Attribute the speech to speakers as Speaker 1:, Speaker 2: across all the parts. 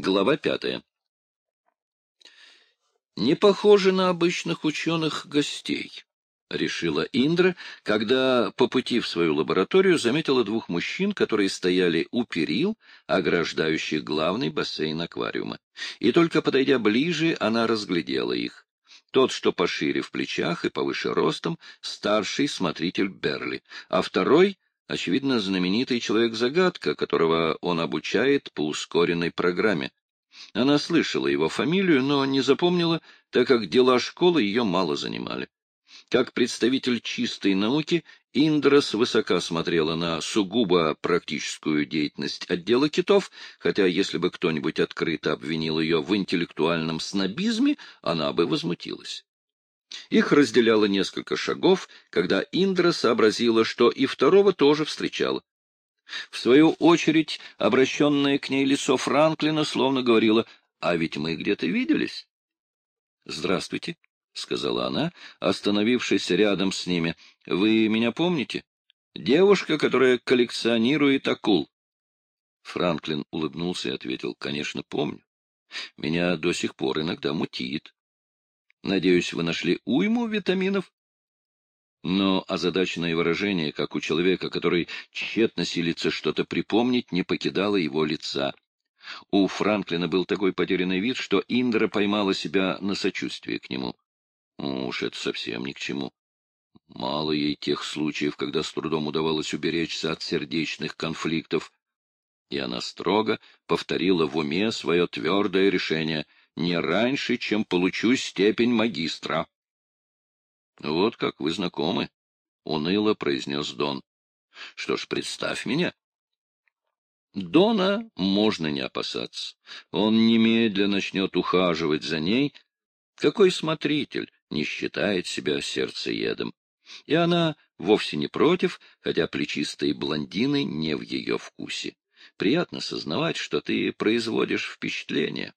Speaker 1: Глава пятая. Не похоже на обычных ученых-гостей. — решила Индра, когда по пути в свою лабораторию заметила двух мужчин, которые стояли у перил, ограждающих главный бассейн аквариума. И только подойдя ближе, она разглядела их. Тот, что пошире в плечах и повыше ростом, старший смотритель Берли, а второй — очевидно, знаменитый человек-загадка, которого он обучает по ускоренной программе. Она слышала его фамилию, но не запомнила, так как дела школы ее мало занимали. Как представитель чистой науки, Индра свысока смотрела на сугубо практическую деятельность отдела китов, хотя если бы кто-нибудь открыто обвинил ее в интеллектуальном снобизме, она бы возмутилась. Их разделяло несколько шагов, когда Индра сообразила, что и второго тоже встречала. В свою очередь, обращенное к ней лицо Франклина словно говорило, «А ведь мы где-то виделись». «Здравствуйте», — сказала она, остановившись рядом с ними. — Вы меня помните? Девушка, которая коллекционирует акул. Франклин улыбнулся и ответил, — Конечно, помню. Меня до сих пор иногда мутит. Надеюсь, вы нашли уйму витаминов? Но озадаченное выражение, как у человека, который тщетно силится что-то припомнить, не покидало его лица. У Франклина был такой потерянный вид, что Индра поймала себя на сочувствие к нему. Уж это совсем ни к чему. Мало ей тех случаев, когда с трудом удавалось уберечься от сердечных конфликтов. И она строго повторила в уме свое твердое решение не раньше, чем получу степень магистра. — Вот как вы знакомы, — уныло произнес Дон. — Что ж, представь меня. Дона можно не опасаться. Он немедленно начнет ухаживать за ней. Какой смотритель! не считает себя сердцеедом. И она вовсе не против, хотя плечистые блондины не в ее вкусе. Приятно сознавать, что ты производишь впечатление.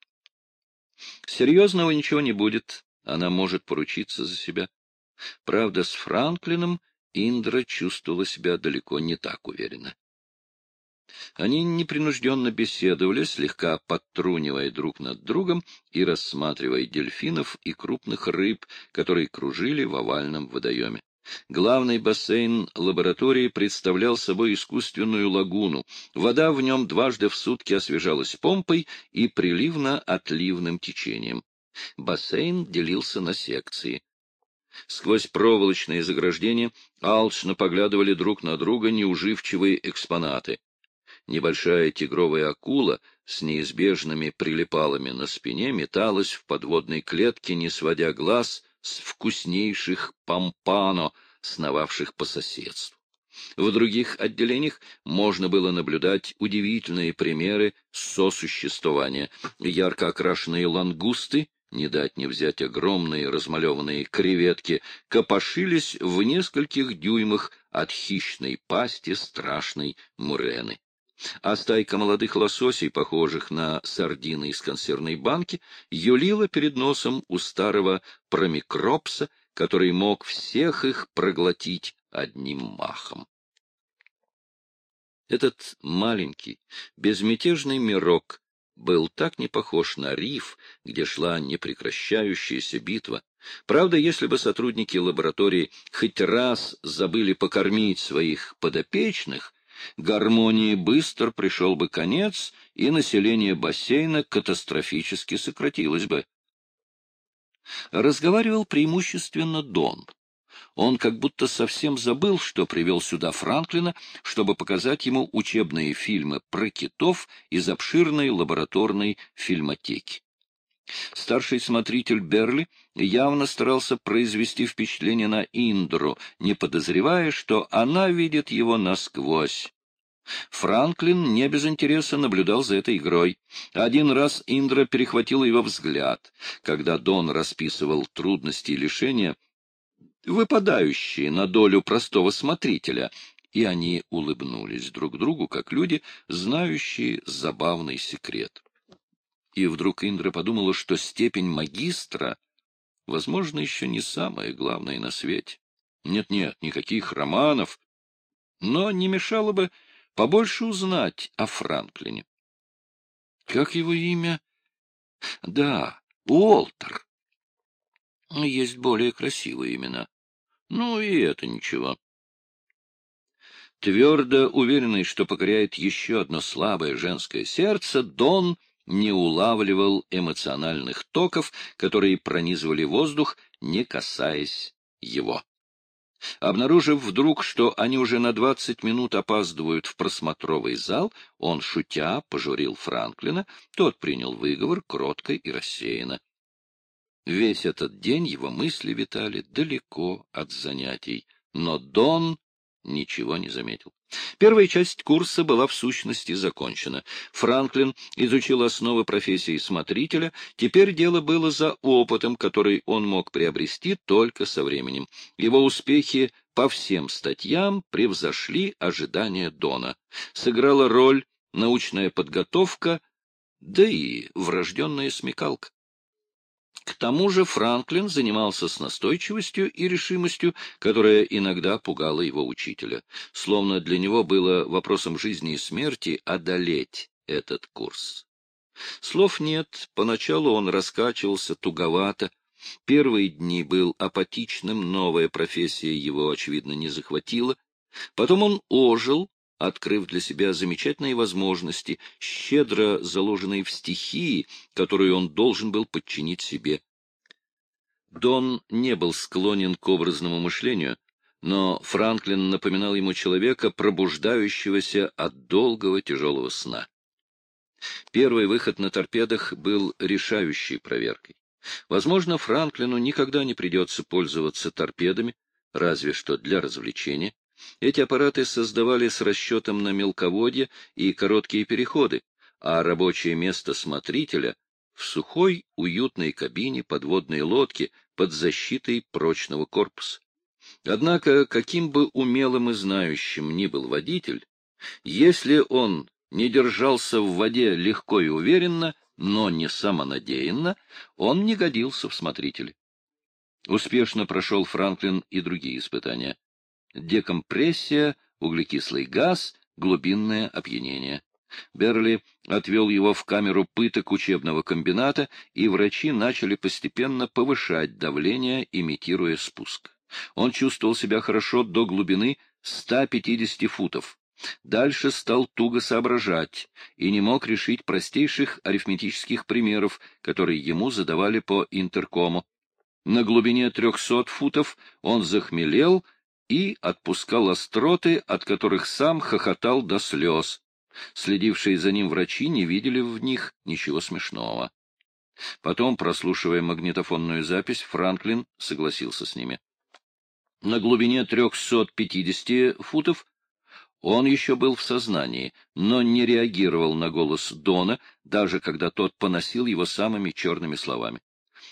Speaker 1: Серьезного ничего не будет, она может поручиться за себя. Правда, с Франклином Индра чувствовала себя далеко не так уверенно. Они непринужденно беседовали, слегка подтрунивая друг над другом и рассматривая дельфинов и крупных рыб, которые кружили в овальном водоеме. Главный бассейн лаборатории представлял собой искусственную лагуну. Вода в нем дважды в сутки освежалась помпой и приливно-отливным течением. Бассейн делился на секции. Сквозь проволочные заграждения алчно поглядывали друг на друга неуживчивые экспонаты. Небольшая тигровая акула с неизбежными прилипалами на спине металась в подводной клетке, не сводя глаз с вкуснейших пампано, сновавших по соседству. В других отделениях можно было наблюдать удивительные примеры сосуществования. Ярко окрашенные лангусты, не дать не взять огромные размалеванные креветки, копошились в нескольких дюймах от хищной пасти страшной мурены а стайка молодых лососей, похожих на сардины из консервной банки, юлила перед носом у старого промикропса, который мог всех их проглотить одним махом. Этот маленький, безмятежный мирок был так не похож на риф, где шла непрекращающаяся битва. Правда, если бы сотрудники лаборатории хоть раз забыли покормить своих подопечных, гармонии быстро пришел бы конец, и население бассейна катастрофически сократилось бы. Разговаривал преимущественно Дон. Он как будто совсем забыл, что привел сюда Франклина, чтобы показать ему учебные фильмы про китов из обширной лабораторной фильмотеки. Старший смотритель Берли явно старался произвести впечатление на Индру, не подозревая, что она видит его насквозь. Франклин не без интереса наблюдал за этой игрой. Один раз Индра перехватила его взгляд, когда Дон расписывал трудности и лишения, выпадающие на долю простого смотрителя, и они улыбнулись друг другу, как люди, знающие забавный секрет. И вдруг Индра подумала, что степень магистра, возможно, еще не самое главное на свете. Нет-нет, никаких романов, но не мешало бы побольше узнать о Франклине. Как его имя? Да, Уолтер. Есть более красивые имена. Ну, и это ничего. Твердо уверенный, что покоряет еще одно слабое женское сердце, Дон не улавливал эмоциональных токов, которые пронизывали воздух, не касаясь его. Обнаружив вдруг, что они уже на двадцать минут опаздывают в просмотровый зал, он, шутя, пожурил Франклина, тот принял выговор кротко и рассеянно. Весь этот день его мысли витали далеко от занятий, но Дон ничего не заметил. Первая часть курса была в сущности закончена. Франклин изучил основы профессии смотрителя, теперь дело было за опытом, который он мог приобрести только со временем. Его успехи по всем статьям превзошли ожидания Дона. Сыграла роль научная подготовка, да и врожденная смекалка. К тому же Франклин занимался с настойчивостью и решимостью, которая иногда пугала его учителя. Словно для него было вопросом жизни и смерти одолеть этот курс. Слов нет, поначалу он раскачивался туговато. Первые дни был апатичным, новая профессия его, очевидно, не захватила. Потом он ожил, открыв для себя замечательные возможности, щедро заложенные в стихии, которые он должен был подчинить себе. Дон не был склонен к образному мышлению, но Франклин напоминал ему человека, пробуждающегося от долгого тяжелого сна. Первый выход на торпедах был решающей проверкой. Возможно, Франклину никогда не придется пользоваться торпедами, разве что для развлечения, эти аппараты создавали с расчетом на мелководье и короткие переходы, а рабочее место смотрителя в сухой, уютной кабине подводной лодки под защитой прочного корпуса. Однако, каким бы умелым и знающим ни был водитель, если он не держался в воде легко и уверенно, но не самонадеянно, он не годился в смотрителе. Успешно прошел Франклин и другие испытания декомпрессия, углекислый газ, глубинное опьянение. Берли отвел его в камеру пыток учебного комбината, и врачи начали постепенно повышать давление, имитируя спуск. Он чувствовал себя хорошо до глубины 150 футов. Дальше стал туго соображать и не мог решить простейших арифметических примеров, которые ему задавали по интеркому. На глубине 300 футов он захмелел и отпускал остроты, от которых сам хохотал до слез. Следившие за ним врачи не видели в них ничего смешного. Потом, прослушивая магнитофонную запись, Франклин согласился с ними. На глубине 350 футов он еще был в сознании, но не реагировал на голос Дона, даже когда тот поносил его самыми черными словами.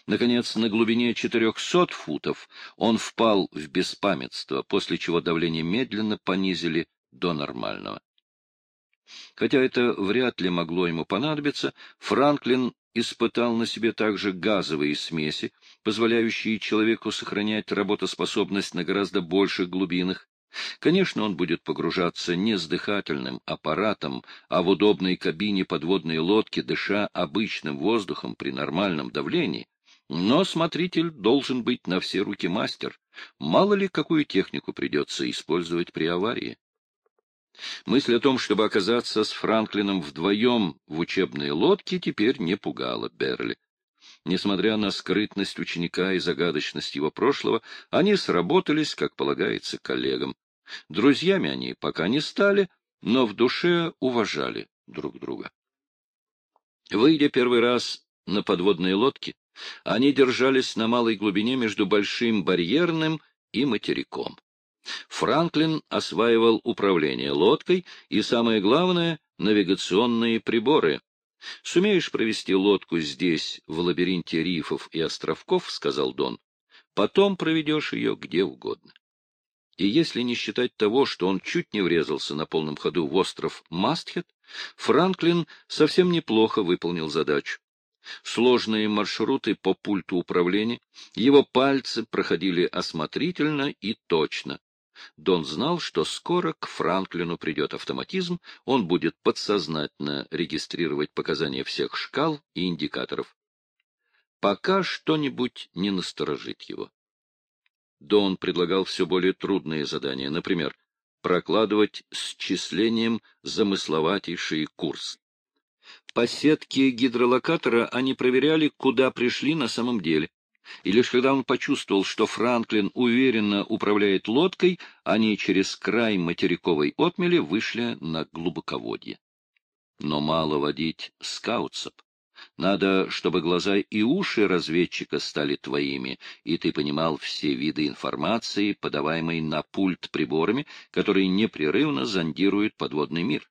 Speaker 1: Наконец, на глубине 400 футов он впал в беспамятство, после чего давление медленно понизили до нормального. Хотя это вряд ли могло ему понадобиться, Франклин испытал на себе также газовые смеси, позволяющие человеку сохранять работоспособность на гораздо больших глубинах. Конечно, он будет погружаться не с дыхательным аппаратом, а в удобной кабине подводной лодки, дыша обычным воздухом при нормальном давлении, но смотритель должен быть на все руки мастер. Мало ли, какую технику придется использовать при аварии. Мысль о том, чтобы оказаться с Франклином вдвоем в учебной лодке, теперь не пугала Берли. Несмотря на скрытность ученика и загадочность его прошлого, они сработались, как полагается, коллегам. Друзьями они пока не стали, но в душе уважали друг друга. Выйдя первый раз на подводные лодки, они держались на малой глубине между Большим барьерным и материком. Франклин осваивал управление лодкой и, самое главное, навигационные приборы. «Сумеешь провести лодку здесь, в лабиринте рифов и островков, — сказал Дон, — потом проведешь ее где угодно». И если не считать того, что он чуть не врезался на полном ходу в остров Мастхет, Франклин совсем неплохо выполнил задачу сложные маршруты по пульту управления, его пальцы проходили осмотрительно и точно. Дон знал, что скоро к Франклину придет автоматизм, он будет подсознательно регистрировать показания всех шкал и индикаторов. Пока что-нибудь не насторожит его. Дон предлагал все более трудные задания, например, прокладывать с числением замысловатейший курс. По сетке гидролокатора они проверяли, куда пришли на самом деле. И лишь когда он почувствовал, что Франклин уверенно управляет лодкой, они через край материковой отмели вышли на глубоководье. Но мало водить скаутсов. Надо, чтобы глаза и уши разведчика стали твоими, и ты понимал все виды информации, подаваемой на пульт приборами, которые непрерывно зондируют подводный мир.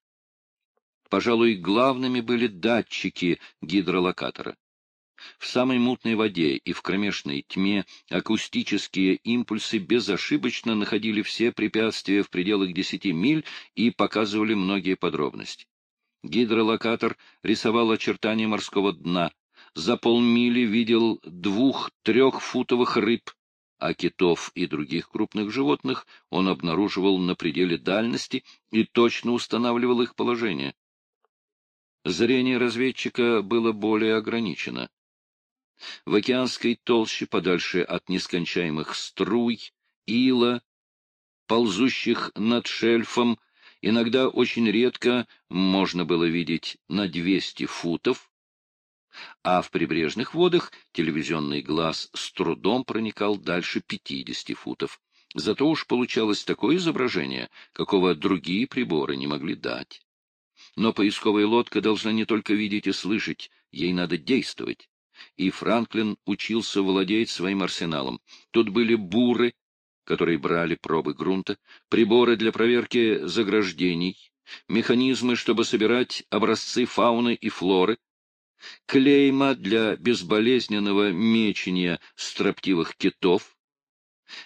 Speaker 1: Пожалуй, главными были датчики гидролокатора. В самой мутной воде и в кромешной тьме акустические импульсы безошибочно находили все препятствия в пределах десяти миль и показывали многие подробности. Гидролокатор рисовал очертания морского дна, за полмили видел двух-трехфутовых рыб, а китов и других крупных животных он обнаруживал на пределе дальности и точно устанавливал их положение. Зрение разведчика было более ограничено. В океанской толще, подальше от нескончаемых струй, ила, ползущих над шельфом, иногда очень редко можно было видеть на 200 футов, а в прибрежных водах телевизионный глаз с трудом проникал дальше 50 футов. Зато уж получалось такое изображение, какого другие приборы не могли дать. Но поисковая лодка должна не только видеть и слышать, ей надо действовать и Франклин учился владеть своим арсеналом. Тут были буры, которые брали пробы грунта, приборы для проверки заграждений, механизмы, чтобы собирать образцы фауны и флоры, клейма для безболезненного мечения строптивых китов,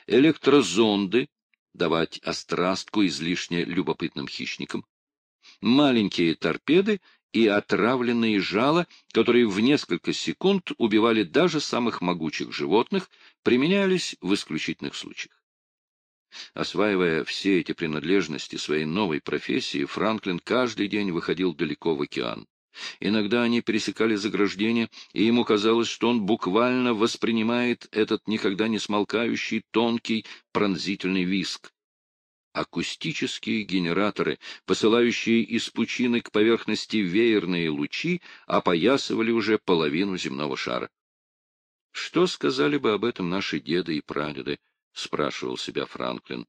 Speaker 1: электрозонды, давать острастку излишне любопытным хищникам, маленькие торпеды и отравленные жала, которые в несколько секунд убивали даже самых могучих животных, применялись в исключительных случаях. Осваивая все эти принадлежности своей новой профессии, Франклин каждый день выходил далеко в океан. Иногда они пересекали заграждения, и ему казалось, что он буквально воспринимает этот никогда не смолкающий, тонкий, пронзительный виск. Акустические генераторы, посылающие из пучины к поверхности веерные лучи, опоясывали уже половину земного шара. «Что сказали бы об этом наши деды и прадеды?» — спрашивал себя Франклин.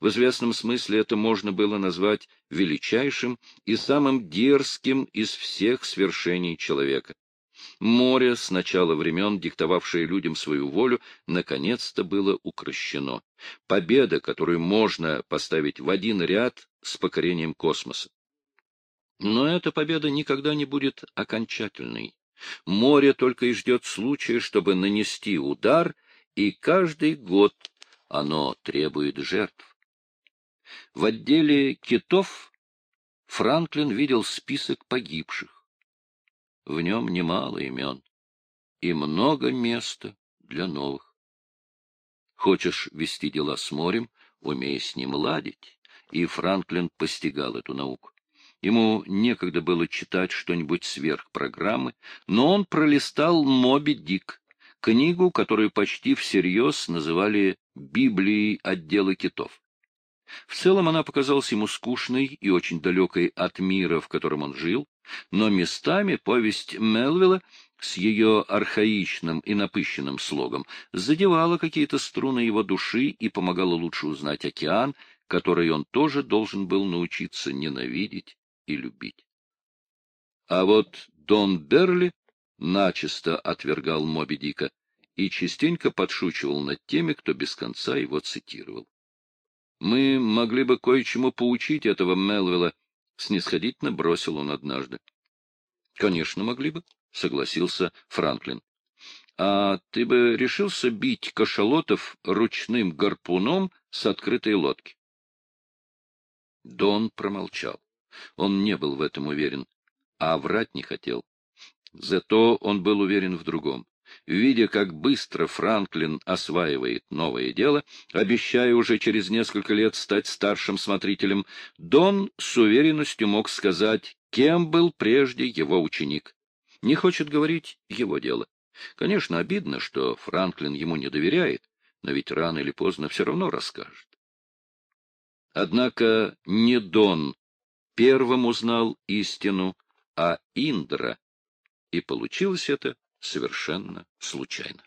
Speaker 1: В известном смысле это можно было назвать величайшим и самым дерзким из всех свершений человека. Море, с начала времен диктовавшее людям свою волю, наконец-то было укращено. Победа, которую можно поставить в один ряд с покорением космоса. Но эта победа никогда не будет окончательной. Море только и ждет случая, чтобы нанести удар, и каждый год оно требует жертв. В отделе китов Франклин видел список погибших. В нем немало имен и много места для новых. Хочешь вести дела с морем, умей с ним ладить, и Франклин постигал эту науку. Ему некогда было читать что-нибудь сверх программы, но он пролистал «Моби Дик», книгу, которую почти всерьез называли «Библией отдела китов». В целом она показалась ему скучной и очень далекой от мира, в котором он жил, но местами повесть Мелвилла с ее архаичным и напыщенным слогом задевала какие-то струны его души и помогала лучше узнать океан, который он тоже должен был научиться ненавидеть и любить. А вот Дон Берли начисто отвергал Моби Дика и частенько подшучивал над теми, кто без конца его цитировал. Мы могли бы кое-чему поучить этого Мелвилла, снисходительно бросил он однажды. — Конечно, могли бы, — согласился Франклин. — А ты бы решился бить кашалотов ручным гарпуном с открытой лодки? Дон промолчал. Он не был в этом уверен, а врать не хотел. Зато он был уверен в другом. видя, как быстро Франклин осваивает новое дело, обещая уже через несколько лет стать старшим смотрителем, Дон с уверенностью мог сказать, кем был прежде его ученик. Не хочет говорить его дело. Конечно, обидно, что Франклин ему не доверяет, но ведь рано или поздно все равно расскажет. Однако не Дон первым узнал истину, а Индра, и получилось это совершенно случайно.